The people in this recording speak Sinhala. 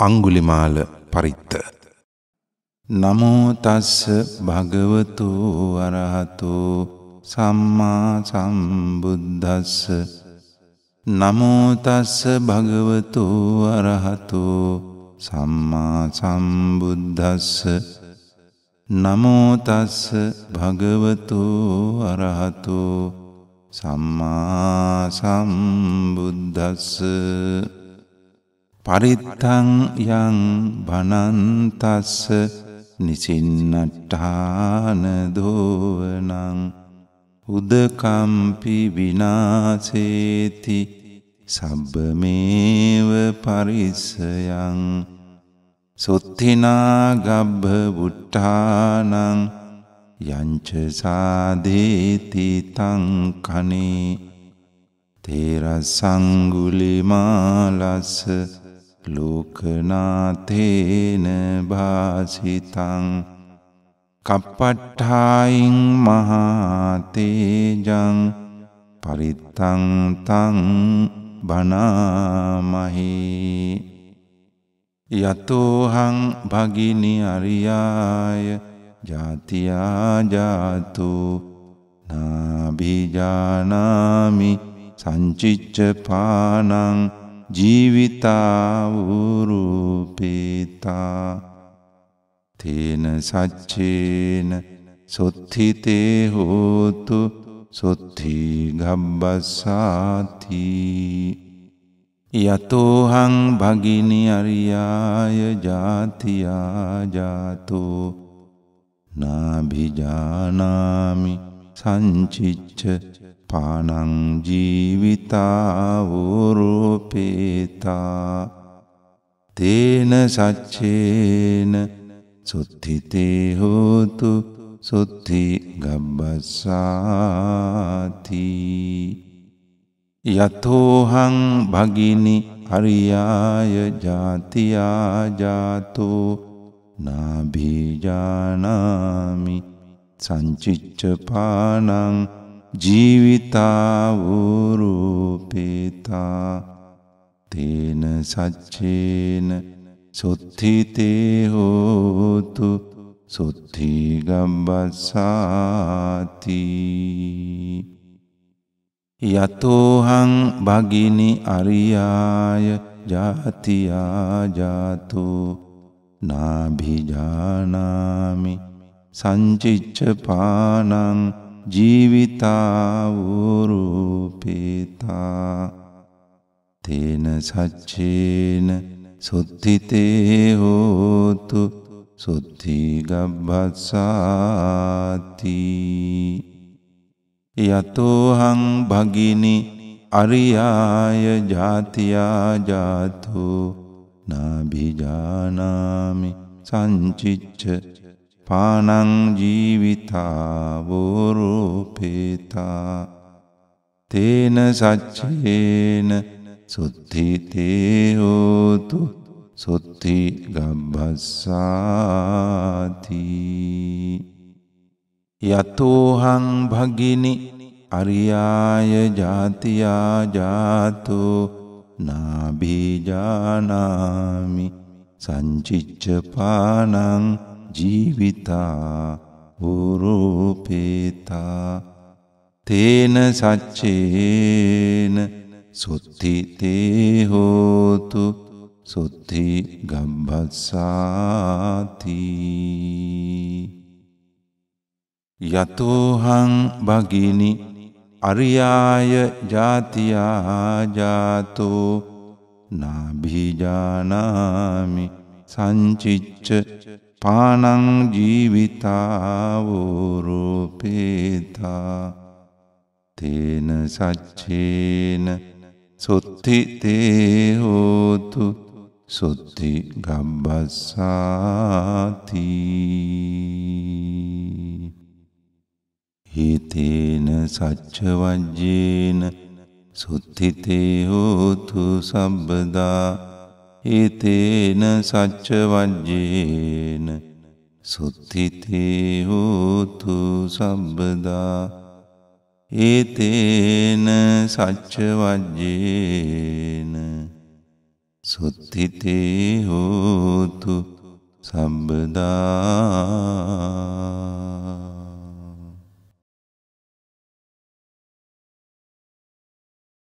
අංගුලිමාල පරිත්ත. නමෝ තස්ස භගවතු අරහතු සම්මා සම්බුද්දස්ස. නමෝ තස්ස භගවතු අරහතු සම්මා සම්බුද්දස්ස. නමෝ තස්ස භගවතු අරහතු සම්මා සම්බුද්දස්ස. පරිත්තං යං බනන්තස්ස නිසින්නට්ඨාන දෝවනං උදකම්පි විනාසේති සබ්බමේව පරිස්සයං සොත්තිනා ගබ්බ බුට්ඨානං යංච සාදේති තං කනේ තේරසංගුලිමාලස්ස ලෝකනාතේන භාසිතං කප්පට්ඨායින් මහාතේජං පරිත්තං තං බනාමහි යතෝහං භගිනි අරියාය ජාතියා ජාතු නාභිජානාමි සංචිච්ච පානං ජීවිතාවුරූපේතා. තේන සච්චේන සොත්හිතේ හෝතු සොත්හි ගබ්බස්සාති යතෝහං භගිනි අරියාය ජාතියා ජාතෝ. නාභිජානාමි සංචිච්ච පානං ජීවිතාවෝරෝපේතා තේන සච්චේන සුත්තිතේ හෝතු සුත්ති ගබ්බස්සාති යතෝහං භගිනි හරියාය ජාතියා ජාතෝ නාභීජානාමි. සංචිච්ච පානං ජීවිතාවුරූපේතා තේන සච්චේන සොත්හිතේ හෝතු සොත්හි ගම්බස්සාති යතෝහං භගිනි අරියාය ජාතියා ජාතෝ නාභිජානාමි සංචිච්ච පානං ජීවිතාවුරූපේතා තේන සච්චේන සුත්තිතේ හෝතු සුත්ති ගබ්බස්සාති යතෝහං භගිනි අරියාය ජාතියා ජාතෝ නාභිජානාමි සංචිච්ච පානං ජීවිතාවෝරූපේතා තේන සච්චේන සුත්තිතේ හෝතු සුත්ති ගබ්බස්සාති යතෝහං භගිනි අරියාය ජාතියා ජාතෝ නාභීජානාමි සංචිච්ච පානං ජීවිතා උරූපේතා තේන සච්චේන සුත්තිතේ හෝතු සුත්ති ගම්බස්සාති. යතෝහං භගිනි අරියාය ජාතියා ජාතෝ නාභිජානාමි සංචිච්ච පානං ජීවිතාවෝරූපේතා තේන සච්චේන සුත්තිතේ හෝතු සුත්ති ගබ්බස්සාති හිතේන සච්චවජ්ජේන සුත්තිතේ හෝතු සබ්බදා හිතේන සච්චවජ්ජේන සුත්තිතේ හෝතු සබ්බදා ඒතේන සච්චවජ්ජේන සුත්තිතේ හෝතු සම්බදා